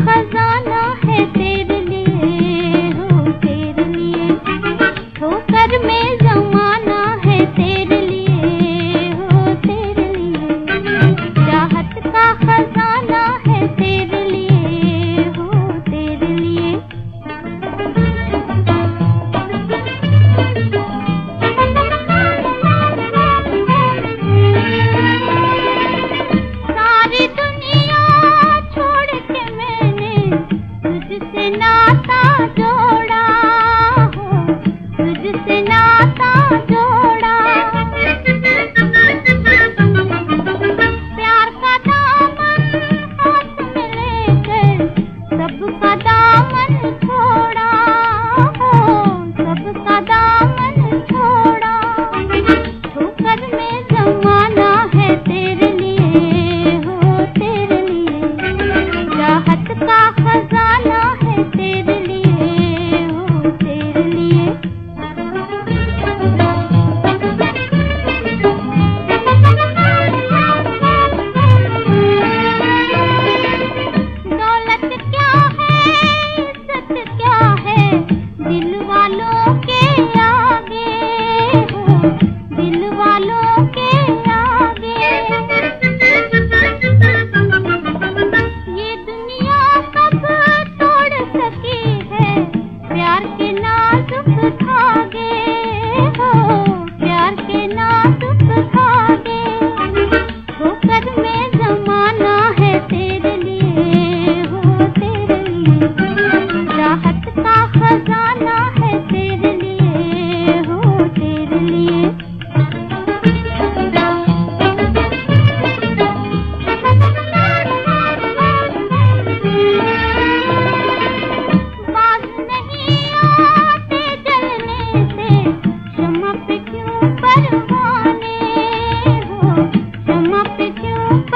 खजा से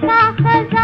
大和尚。